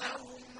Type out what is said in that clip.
بينهم